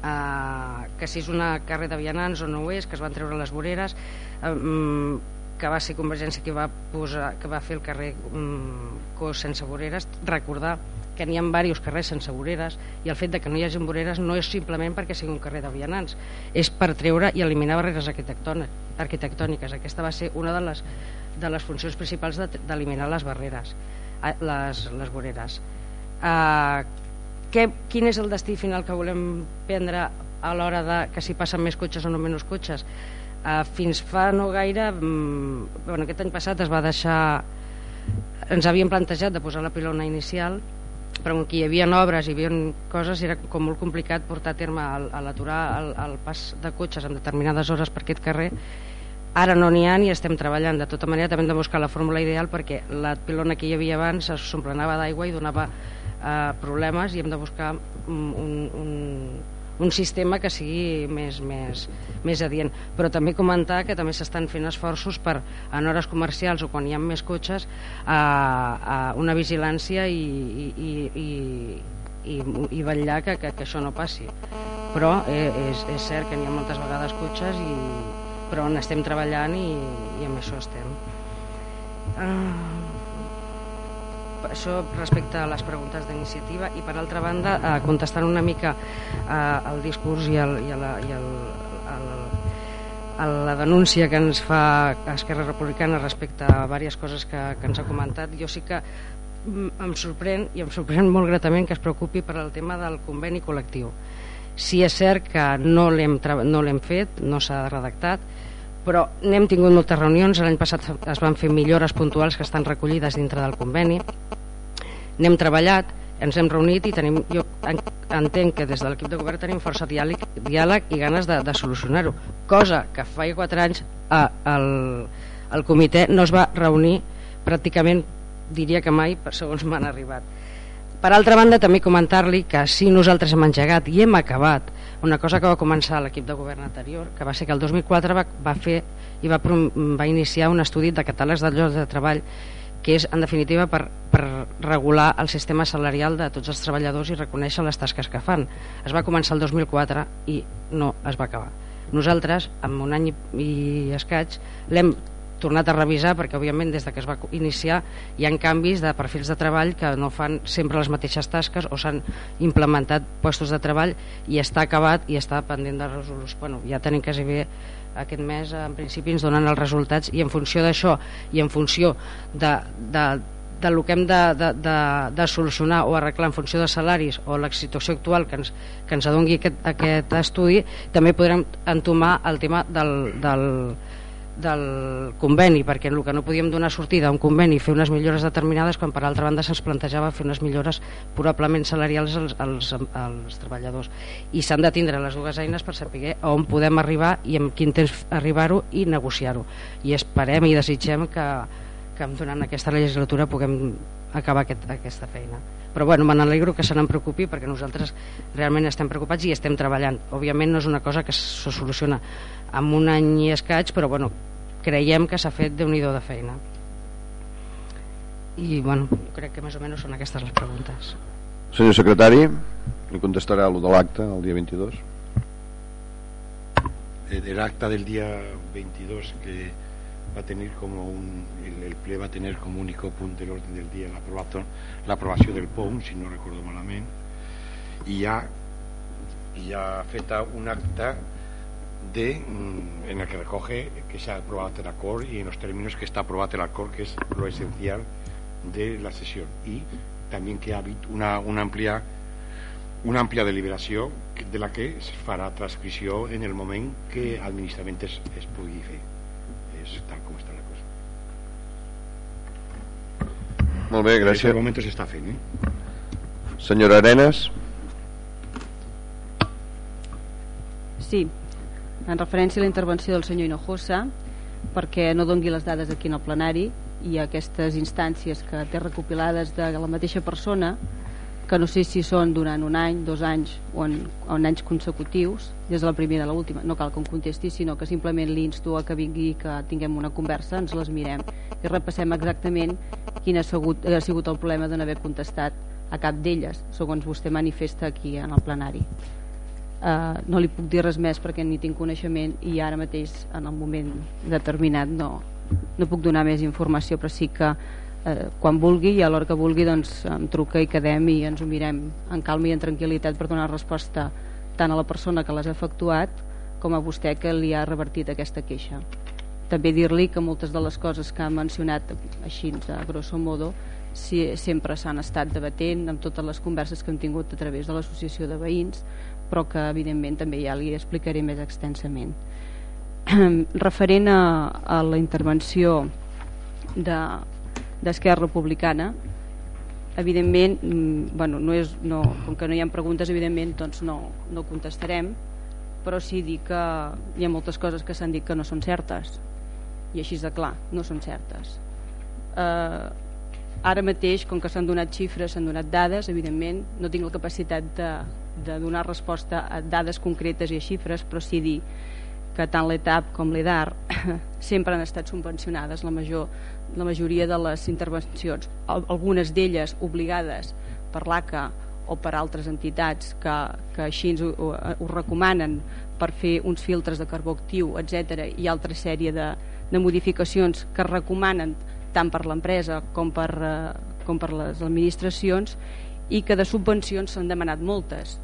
eh, que si és una carrer de vianants o no ho és, que es van treure les voreres, eh, mm, que va ser Convergència que va, posar, que va fer el carrer mm, Cos sense voreres, recordar que n'hi ha diversos carrers sense voreres i el fet de que no hi hagi voreres no és simplement perquè sigui un carrer de vianants, és per treure i eliminar barreres arquitectòniques. Aquesta va ser una de les de les funcions principals d'eliminar les barreres, les, les voreres. Uh, què, quin és el destí final que volem prendre a l'hora de que si passen més cotxes o no menys cotxes? Uh, fins fa no gaire, um, bueno, aquest any passat es va deixar ens havíem plantejat de posar la pilona inicial però que hi havia obres hi havia coses era com molt complicat portar a terme a l'aturar el, el pas de cotxes en determinades hores per aquest carrer ara no n'hi ha ni estem treballant de tota manera també hem de buscar la fórmula ideal perquè la pilona que hi havia abans s'omplenava d'aigua i donava eh, problemes i hem de buscar un, un, un sistema que sigui més, més, més adient. Però també comentar que també s'estan fent esforços per, en hores comercials o quan hi ha més cotxes, a, a una vigilància i, i, i, i, i vetllar que, que, que això no passi. Però eh, és, és cert que n'hi ha moltes vegades cotxes, i, però on estem treballant i, i amb això estem. Uh, això respecte a les preguntes d'iniciativa i per altra banda eh, contestant una mica eh, al discurs i, el, i, a la, i el, el, a la denúncia que ens fa Esquerra Republicana respecte a diverses coses que, que ens ha comentat jo sí que em sorprèn i em sorprèn molt gratament que es preocupi per al tema del conveni col·lectiu si és cert que no l'hem no fet, no s'ha redactat però n'hem tingut moltes reunions l'any passat es van fer millores puntuals que estan recollides dintre del conveni. N'hem treballat ens hem reunit i tenim, jo entenc que des de l'equip de govern tenim força diàleg, diàleg i ganes de, de solucionar-ho cosa que fa 4 anys a, el, el comitè no es va reunir pràcticament diria que mai segons m'han arribat. Per altra banda, també comentar-li que si nosaltres hem engegat i hem acabat una cosa que va començar l'equip de govern anterior, que va ser que el 2004 va, va fer i va, va iniciar un estudi de catàlegs de llocs de treball que és en definitiva per, per regular el sistema salarial de tots els treballadors i reconèixer les tasques que fan. Es va començar el 2004 i no es va acabar. Nosaltres, en un any i escaig, l'hem tornat a revisar perquè òbviament des de que es va iniciar hi han canvis de perfils de treball que no fan sempre les mateixes tasques o s'han implementat puestos de treball i està acabat i està pendent de resolució. Bueno, ja tenim quasi bé aquest mes en principi ens donen els resultats i en funció d'això i en funció de, de, de lo que hem de, de, de, de solucionar o arreglar en funció de salaris o la situació actual que ens, que ens adongui aquest, aquest estudi també podrem entomar el tema del, del, del conveni, perquè el que no podíem donar sortida a un conveni i fer unes millores determinades quan per altra banda se'ns plantejava fer unes millores probablement salarials als, als, als treballadors. I s'han de tindre les dues eines per saber on podem arribar i en quin temps arribar-ho i negociar-ho. I esperem i desitgem que, que durant aquesta legislatura puguem acabar aquest, aquesta feina. Però bueno, me n'alegro que se n'en preocupi perquè nosaltres realment estem preocupats i estem treballant. Òbviament no és una cosa que se soluciona en un any i escaig però bueno, creiem que s'ha fet de nhi de feina. I bueno, crec que més o menys són aquestes les preguntes. Senyor secretari li contestarà lo de l'acte el dia 22 el acta del dia 22 que va tener como un, el, el ple va tener como único punt de l'ordre del dia l'aprovació del POM, si no recordo malament, i ja, i ha fet un acte de, mm, en el que recoge que s'ha aprovat l'acord i en els termes que està aprovat l'acord, que és lo essencial de la sessió. I també que ha hagut una, una àmplia una àmplia deliberació de la que es farà transcripció en el moment que administrament es, es pugui fer és tal com està la cosa. Molt bé, gràcies. En moment s'està fent eh? senyora Arenas. Sí en referència a la intervenció del senyor Hinojosa perquè no dongui les dades aquí en el plenari i aquestes instàncies que té recopilades de la mateixa persona que no sé si són durant un any, dos anys o en, o en anys consecutius, des de la primera a l'última. No cal que em contesti, sinó que simplement l'insto a que vingui que tinguem una conversa, ens les mirem i repassem exactament quin ha sigut, ha sigut el problema de no haver contestat a cap d'elles, segons vostè manifesta aquí en el plenari. Uh, no li puc dir res més perquè ni tinc coneixement i ara mateix en el moment determinat no, no puc donar més informació però sí que eh, quan vulgui i a l'hora que vulgui doncs, em truca i quedem i ens ho mirem en calma i en tranquil·litat per donar resposta tant a la persona que les ha efectuat com a vostè que li ha revertit aquesta queixa. També dir-li que moltes de les coses que ha mencionat així a grosso modo sempre s'han estat debatent amb totes les converses que hem tingut a través de l'associació de veïns però que evidentment també ja li explicaré més extensament. Referent a, a la intervenció de, d'Esquerra Republicana evidentment mm, bueno, no és, no, com que no hi ha preguntes evidentment doncs no, no contestarem però sí dir que hi ha moltes coses que s'han dit que no són certes i així de clar, no són certes. Eh, ara mateix com que s'han donat xifres, s'han donat dades evidentment no tinc la capacitat de, de donar resposta a dades concretes i a xifres però sí dir que tant l'ETAP com l'EDAR sempre han estat subvencionades la, major, la majoria de les intervencions, algunes d'elles obligades per l'ACA o per altres entitats que, que així ens ho, ho recomanen per fer uns filtres de carbó actiu, etc i altra sèrie de, de modificacions que recomanen tant per l'empresa com, per, eh, com per les administracions i que de subvencions s'han demanat moltes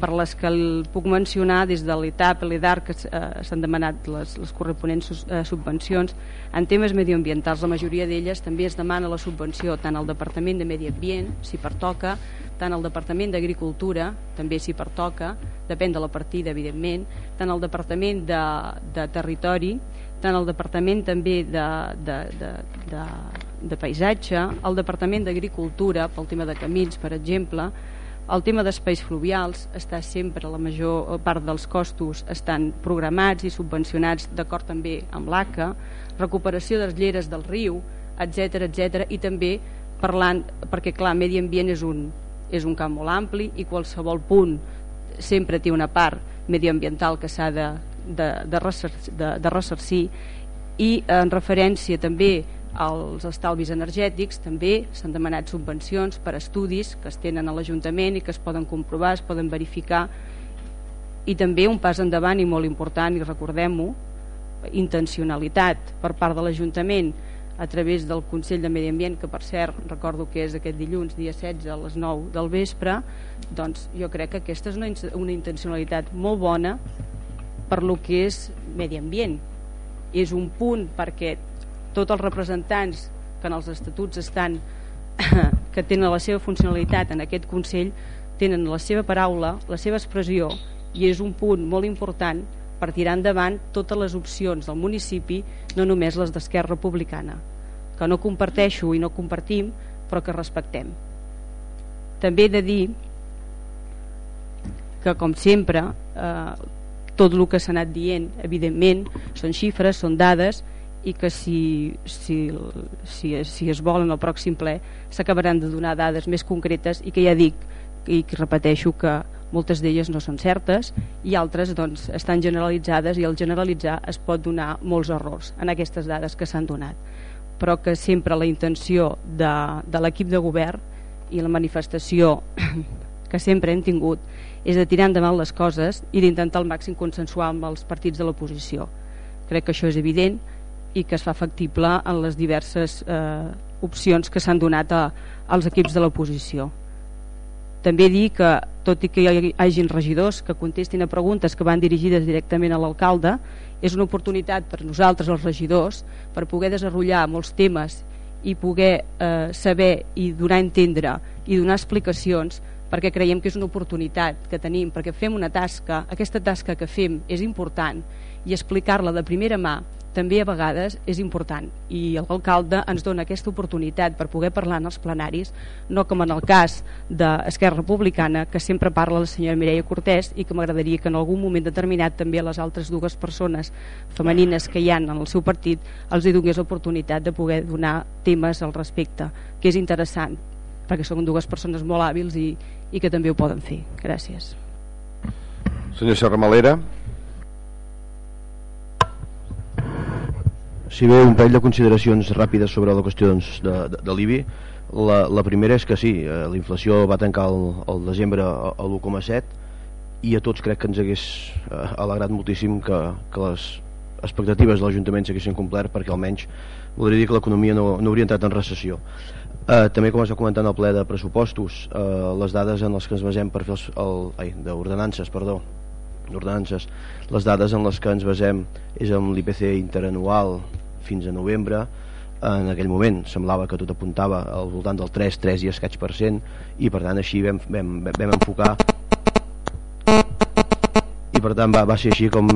per les que puc mencionar des de l'ETAP, l'EDAR, que eh, s'han demanat les, les corresponents eh, subvencions. En temes medioambientals, la majoria d'elles també es demana la subvenció tant al Departament de Medi Ambient, si pertoca, tant al Departament d'Agricultura, també si pertoca, depèn de la partida, evidentment, tant al Departament de, de Territori, tant al Departament també de, de, de, de, de Paisatge, al Departament d'Agricultura, pel tema de camins, per exemple, el tema d'espais fluvials està sempre, la major part dels costos estan programats i subvencionats d'acord també amb l'ACA, recuperació de les lleres del riu, etc etc i també parlant, perquè clar, medi ambient és un, és un camp molt ampli i qualsevol punt sempre té una part mediambiental que s'ha de, de, de, de, de ressarcir i en referència també als estalvis energètics també s'han demanat subvencions per estudis que es tenen a l'Ajuntament i que es poden comprovar, es poden verificar. I també un pas endavant i molt important i recordem-ho intencionalitat per part de l'Ajuntament a través del Consell de Medi Ambient que per cert recordo que és aquest dilluns dia 16 a les 9 del vespre. Doncs jo crec que aquesta és una, una intencionalitat molt bona per lo que és medi ambient. És un punt perquè tots els representants que en els estatuts estan que tenen la seva funcionalitat en aquest Consell tenen la seva paraula, la seva expressió i és un punt molt important per tirar endavant totes les opcions del municipi, no només les d'Esquerra Republicana, que no comparteixo i no compartim, però que respectem. També he de dir que, com sempre, eh, tot el que s'ha anat dient, evidentment, són xifres, són dades, i que si, si, si, si es vol en el pròxim ple s'acabaran de donar dades més concretes i que ja dic i que repeteixo que moltes d'elles no són certes i altres doncs, estan generalitzades i al generalitzar es pot donar molts errors en aquestes dades que s'han donat. Però que sempre la intenció de, de l'equip de govern i la manifestació que sempre hem tingut és de tirar endavant les coses i d'intentar al màxim consensuar amb els partits de l'oposició. Crec que això és evident i que es fa factible en les diverses eh, opcions que s'han donat a, als equips de l'oposició. També dir que, tot i que hi hagin regidors que contestin a preguntes que van dirigides directament a l'alcalde, és una oportunitat per nosaltres, els regidors, per poder desenvolupar molts temes i poder eh, saber i donar a entendre i donar explicacions perquè creiem que és una oportunitat que tenim, perquè fem una tasca, aquesta tasca que fem és important i explicar-la de primera mà també a vegades és important i l'alcalde ens dona aquesta oportunitat per poder parlar en els plenaris no com en el cas d'Esquerra Republicana que sempre parla la senyora Mireia Cortés i que m'agradaria que en algun moment determinat també a les altres dues persones femenines que hi han en el seu partit els hi donés l'oportunitat de poder donar temes al respecte que és interessant perquè són dues persones molt hàbils i, i que també ho poden fer. Gràcies. Senyor Serramalera. Si bé un parell de consideracions ràpides sobre la qüestió doncs, de, de, de l'IBI, la, la primera és que sí, eh, la inflació va tancar el, el desembre a, a l'1,7 i a tots crec que ens hagués eh, alegrat moltíssim que, que les expectatives de l'Ajuntament s'haguessin complert perquè almenys voldria dir que l'economia no, no hauria entrat en recessió. Eh, també com es va comentar en el ple de pressupostos, eh, les dades en les que ens basem per fer els, el, ai, d'ordenances, perdó, d'ordenances, les dades en les que ens basem és amb l'IPC interanual fins a novembre en aquell moment semblava que tot apuntava al voltant del 3, 3 i escaig per cent i per tant així vam, vam, vam enfocar i per tant va, va ser així com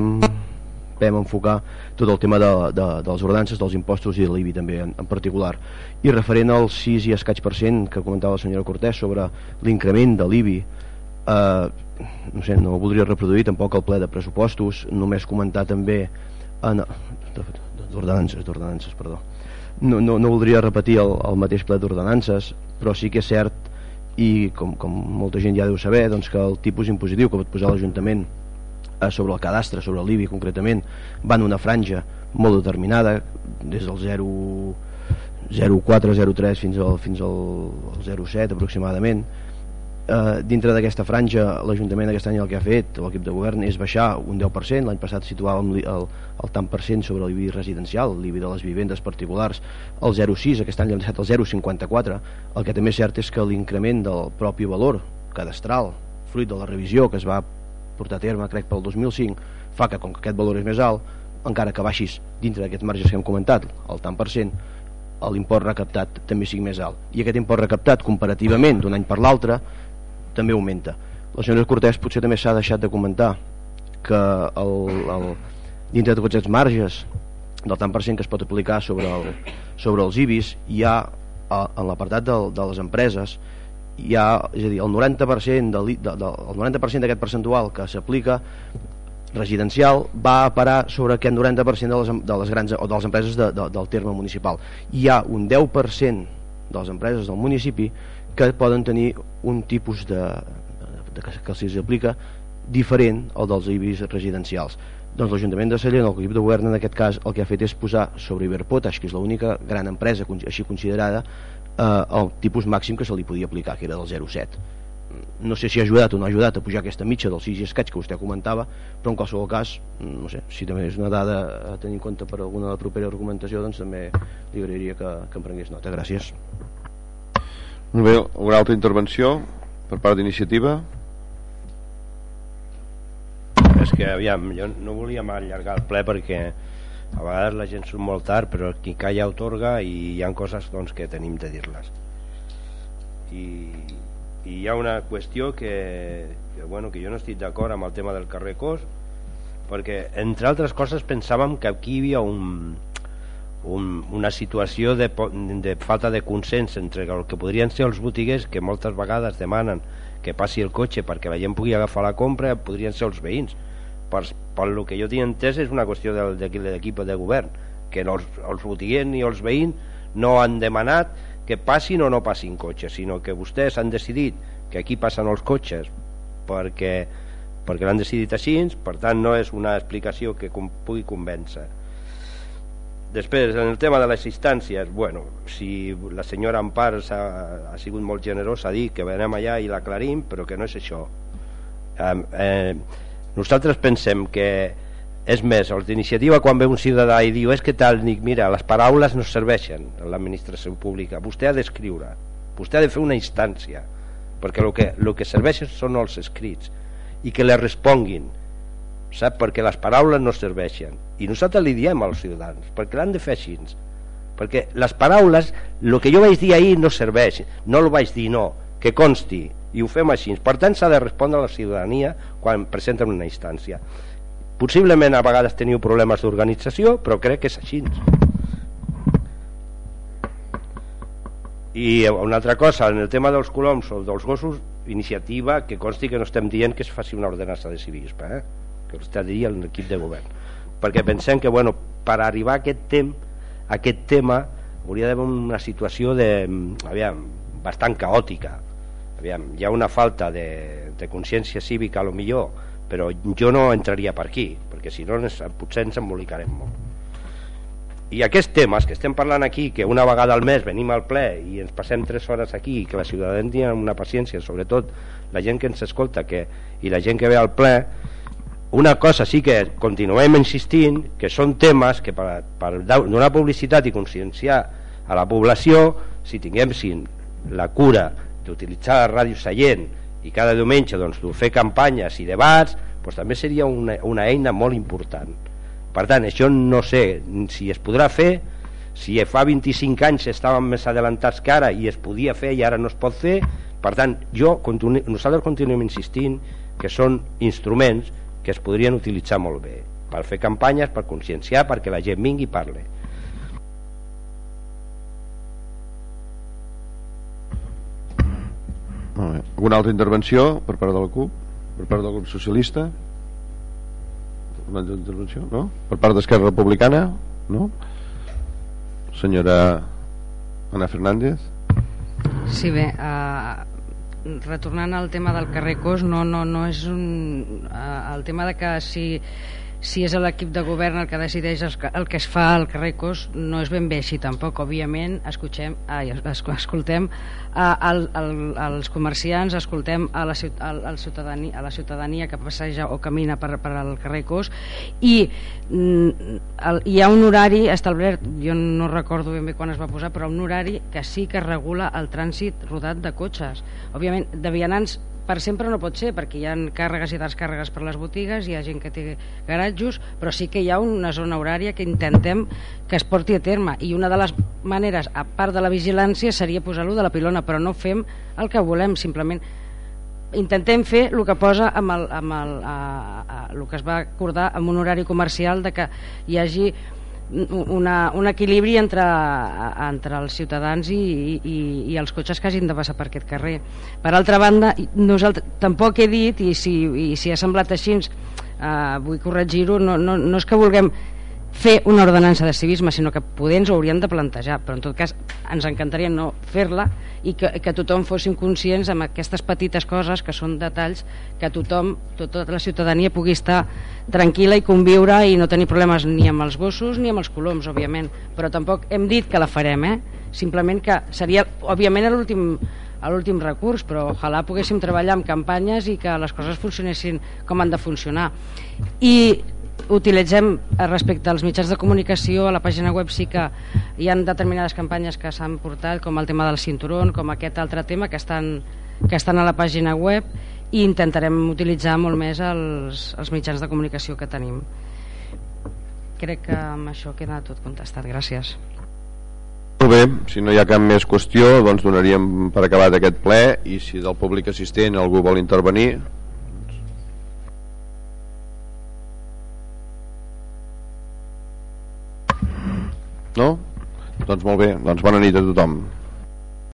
vam enfocar tot el tema de, de, de les ordenances, dels impostos i de l'IBI també en, en particular. I referent al 6 i escaig per cent que comentava la senyora Cortés sobre l'increment de l'IBI, eh, no sé, no voldria reproduir tampoc el ple de pressupostos, només comentar també en, d'ordenances, d'ordenances, perdó. No, no, no voldria repetir el, el mateix ple d'ordenances, però sí que és cert i com, com molta gent ja deu saber doncs que el tipus impositiu que pot posar l'Ajuntament sobre el cadastre, sobre l'IBI concretament, va en una franja molt determinada, des del 0 0,4, 0,3 fins al, fins al 0,7 aproximadament eh, dintre d'aquesta franja l'Ajuntament aquest any el que ha fet l'equip de govern és baixar un 10% l'any passat situàvem el, el tant per cent sobre l'IBI residencial l'IBI de les vivendes particulars el 0,6 aquest any l'hem deixat el 0,54 el que també és cert és que l'increment del propi valor cadastral fruit de la revisió que es va portar a terme crec pel 2005 fa que com que aquest valor és més alt encara que baixis dintre d'aquests marges que hem comentat el tant per cent l'import recaptat també sigui més alt. I aquest import recaptat comparativament d'un any per l'altre també augmenta. La senyora Cortés potser també s'ha deixat de comentar que el, el, dintre de tots aquests marges del tant per cent que es pot aplicar sobre, el, sobre els IBIs hi ha en l'apartat de, de les empreses hi ha, és a dir, el 90% de, de, de, el 90% d'aquest percentual que s'aplica residencial va a parar sobre aquest 90% de les, de les grans o de les empreses de, de, del terme municipal. Hi ha un 10% de les empreses del municipi que poden tenir un tipus de, de, de que se'ls aplica diferent al dels IBIs residencials. Doncs l'Ajuntament de Sallent, el equip de govern en aquest cas el que ha fet és posar sobre Iberpotash que és l'única gran empresa així considerada eh, el tipus màxim que se li podia aplicar que era del 0,7 no sé si ha ajudat o no ha ajudat a pujar aquesta mitja del 6 i escaig que vostè comentava però en qualsevol cas, no sé, si també és una dada a tenir en compte per alguna de la propera argumentació doncs també li agrairia que, que em prengués nota, gràcies molt bé, una altra intervenció per part d'iniciativa? És que, aviam, jo no volia allargar el ple perquè a vegades la gent surt molt tard, però qui calla otorga i hi han coses doncs, que tenim de dir-les. I, I hi ha una qüestió que, que, bueno, que jo no estic d'acord amb el tema del carrer Cos, perquè, entre altres coses, pensàvem que aquí hi havia un, un, una situació de, de falta de consens entre el que podrien ser els botiguers que moltes vegades demanen que passi el cotxe perquè la gent pugui agafar la compra podrien ser els veïns. Per, per el que jo tinc entès és una qüestió de, de, de l'equip de govern que no, els, els botiguers ni els veïns no han demanat que passin o no passin cotxes sinó que vostès han decidit que aquí passen els cotxes perquè, perquè l'han decidit així per tant no és una explicació que com, pugui convèncer Després, en el tema de les instàncies, bueno, si la senyora Ampar ha, ha sigut molt generosa a dir que venem allà i l'aclarim, però que no és això. Eh, eh, nosaltres pensem que és més, els d'iniciativa quan ve un ciutadà i diu és que tal, dic, mira, les paraules no serveixen a l'administració pública, vostè ha d'escriure, vostè ha de fer una instància, perquè el que, el que serveixen són els escrits, i que le responguin, sap? perquè les paraules no serveixen i nosaltres li diem als ciutadans perquè l'han de fer així perquè les paraules, el que jo vaig dir ahir no serveix, no el vaig dir no que consti, i ho fem així per tant s'ha de respondre a la ciutadania quan presenten una instància possiblement a vegades teniu problemes d'organització però crec que és així i una altra cosa, en el tema dels coloms o dels gossos, iniciativa que consti que no estem dient que es faci una ordenança de civisme eh? Que està dir l'equip de govern. Perquè pensem que bueno, per arribar a aquest, tem, a aquest tema hauria d'haver una situació de, aviam, bastant caòtica. Aviam, hi ha una falta de, de consciència cívica a lo millor però jo no entraria per aquí perquè si no ens, potser ens embolicarem molt. I aquests temes que estem parlant aquí que una vegada al mes venim al ple i ens passem 3 hores aquí i que la ciutadania amb una paciència sobretot la gent que ens escolta que, i la gent que ve al ple una cosa sí que continuem insistint que són temes que per, per donar publicitat i conscienciar a la població si tinguéssim la cura d'utilitzar la ràdio seient i cada diumenge doncs, fer campanyes i debats doncs, també seria una, una eina molt important. Per tant això no sé si es podrà fer. Si fa 25 anys estàvem més adelantats que ara i es podia fer i ara no es pot fer per tant jo, nosaltres continuem insistint que són instruments que es podrien utilitzar molt bé per fer campanyes, per conscienciar, perquè la gent vingui i parli. Molt bé. Alguna altra intervenció per part de la CUP? Per part del grup socialista? Una altra intervenció? No? Per part d'Esquerra Republicana? No? Senyora Ana Fernández? Sí, bé, uh, retornant al tema del carrer Cos, no, no, no és un... Uh, el tema de que si si és l'equip de govern el que decideix el que es fa al carrer Cos no és ben bé així tampoc. Òbviament escoltem, ai, escoltem a, a, a, als comerciants escoltem a la, a, a, ciutadania, a la ciutadania que passeja o camina per, per al carrer Cos i mm, el, hi ha un horari establert jo no recordo ben bé quan es va posar però un horari que sí que regula el trànsit rodat de cotxes. Òbviament de vianants per sempre no pot ser perquè hi ha càrregues i descàrregues per les botigues, hi ha gent que té garatjos, però sí que hi ha una zona horària que intentem que es porti a terme. I una de les maneres, a part de la vigilància, seria posar-lo de la pilona, però no fem el que volem, simplement intentem fer el que posa amb el, amb el, a, a, el que es va acordar amb un horari comercial de que hi hagi una, un equilibri entre, entre els ciutadans i, i, i els cotxes que hagin de passar per aquest carrer. Per altra banda, nosaltres, tampoc he dit, i si, i si ha semblat així, eh, vull corregir-ho, no, no, no és que vulguem fer una ordenança de civisme, sinó que poder ens ho hauríem de plantejar, però en tot cas ens encantaria no fer-la i que, que tothom fóssim conscients amb aquestes petites coses que són detalls que tothom, tota la ciutadania pugui estar tranquil·la i conviure i no tenir problemes ni amb els gossos ni amb els coloms, òbviament, però tampoc hem dit que la farem, eh? simplement que seria, òbviament, l'últim a l'últim recurs, però ojalà poguéssim treballar amb campanyes i que les coses funcionessin com han de funcionar. I utilitzem eh, respecte als mitjans de comunicació a la pàgina web sí que hi han determinades campanyes que s'han portat com el tema del cinturón, com aquest altre tema que estan, que estan a la pàgina web i intentarem utilitzar molt més els, els mitjans de comunicació que tenim. Crec que amb això queda tot contestat, gràcies. Molt bé, si no hi ha cap més qüestió doncs donaríem per acabat aquest ple i si del públic assistent algú vol intervenir No? Doncs molt bé, doncs bona nit a tothom.